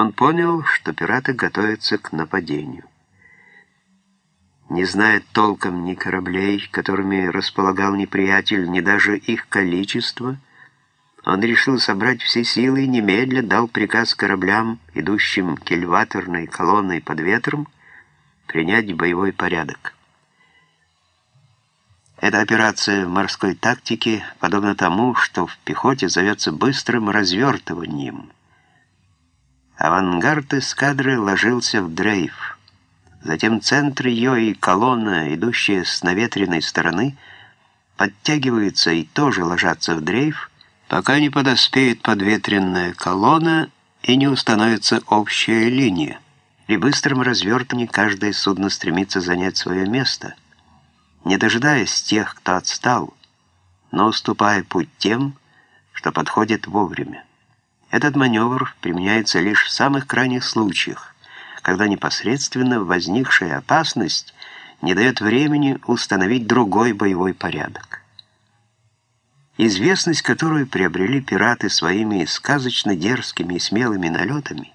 Он понял, что пираты готовятся к нападению. Не зная толком ни кораблей, которыми располагал неприятель, ни даже их количества, он решил собрать все силы и немедля дал приказ кораблям, идущим кильваторной колонной под ветром, принять боевой порядок. Эта операция в морской тактике подобна тому, что в пехоте зовется быстрым развертыванием. Авангард эскадры ложился в дрейф. Затем центр ее и колонна, идущая с наветренной стороны, подтягиваются и тоже ложатся в дрейф, пока не подоспеет подветренная колонна и не установится общая линия. При быстром развертывании каждое судно стремится занять свое место, не дожидаясь тех, кто отстал, но уступая путь тем, что подходит вовремя. Этот маневр применяется лишь в самых крайних случаях, когда непосредственно возникшая опасность не дает времени установить другой боевой порядок. Известность, которую приобрели пираты своими сказочно дерзкими и смелыми налетами,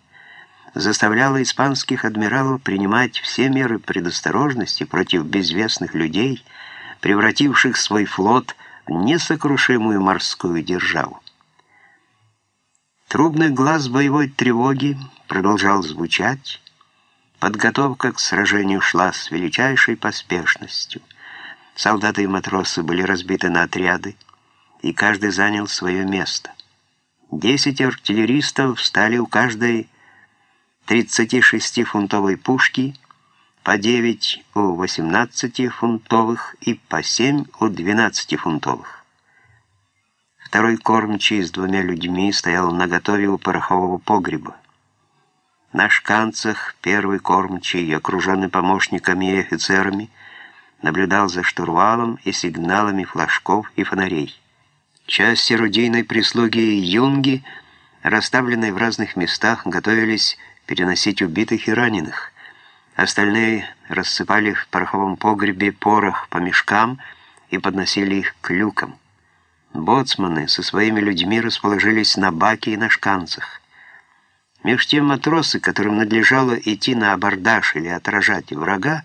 заставляла испанских адмиралов принимать все меры предосторожности против безвестных людей, превративших свой флот в несокрушимую морскую державу. Трубный глаз боевой тревоги продолжал звучать, подготовка к сражению шла с величайшей поспешностью. Солдаты и матросы были разбиты на отряды, и каждый занял свое место. Десять артиллеристов встали у каждой 36-фунтовой пушки, по 9 у 18-фунтовых и по 7 у 12-фунтовых. Второй кормчий с двумя людьми стоял наготове у порохового погреба. На шканцах первый кормчий, окруженный помощниками и офицерами, наблюдал за штурвалом и сигналами флажков и фонарей. Часть орудийной прислуги юнги, расставленной в разных местах, готовились переносить убитых и раненых. Остальные рассыпали в пороховом погребе порох по мешкам и подносили их к люкам. Боцманы со своими людьми расположились на баке и на шканцах. Меж тем матросы, которым надлежало идти на абордаж или отражать врага,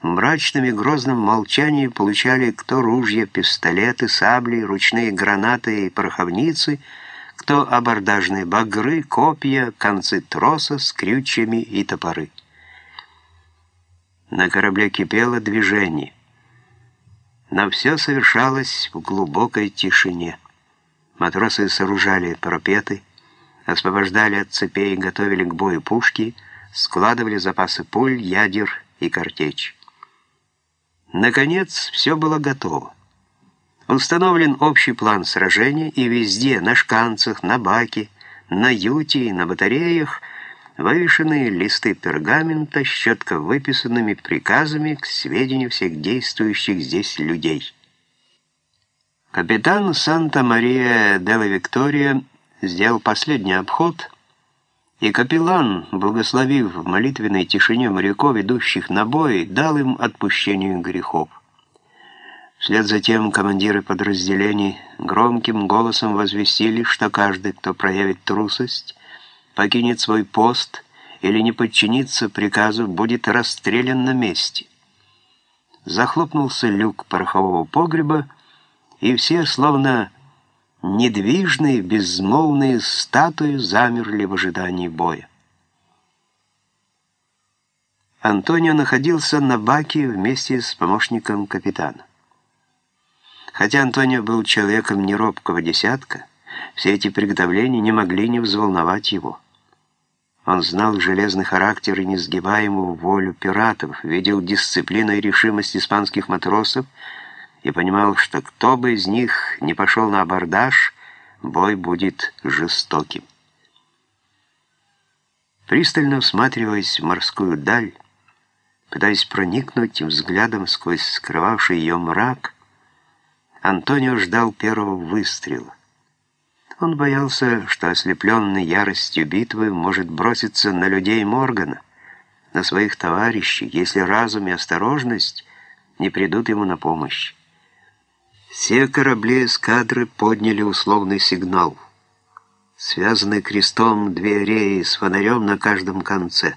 в мрачном и грозном молчании получали кто ружья, пистолеты, сабли, ручные гранаты и пороховницы, кто абордажные багры, копья, концы троса с крючьями и топоры. На корабле кипело движение. Но все совершалось в глубокой тишине. Матросы сооружали парапеты, освобождали от цепей, готовили к бою пушки, складывали запасы пуль, ядер и картечь. Наконец, все было готово. Установлен общий план сражения, и везде, на шканцах, на баке, на юте и на батареях, вывешены листы пергамента с четко выписанными приказами к сведению всех действующих здесь людей. Капитан Санта-Мария Делла Виктория сделал последний обход, и капеллан, благословив в молитвенной тишине моряков, идущих на бой, дал им отпущение грехов. Вслед за тем командиры подразделений громким голосом возвестили, что каждый, кто проявит трусость, покинет свой пост или не подчинится приказу, будет расстрелян на месте. Захлопнулся люк порохового погреба, и все, словно недвижные, безмолвные статуи замерли в ожидании боя. Антонио находился на баке вместе с помощником капитана. Хотя Антонио был человеком неробкого десятка, все эти приготовления не могли не взволновать его. Он знал железный характер и несгибаемую волю пиратов, видел дисциплину и решимость испанских матросов, и понимал, что кто бы из них не пошел на абордаж, бой будет жестоким. Пристально всматриваясь в морскую даль, пытаясь проникнуть взглядом сквозь скрывавший ее мрак, Антонио ждал первого выстрела. Он боялся, что ослепленный яростью битвы может броситься на людей Моргана, на своих товарищей, если разум и осторожность не придут ему на помощь. Все корабли эскадры подняли условный сигнал. связанные крестом две реи с фонарем на каждом конце.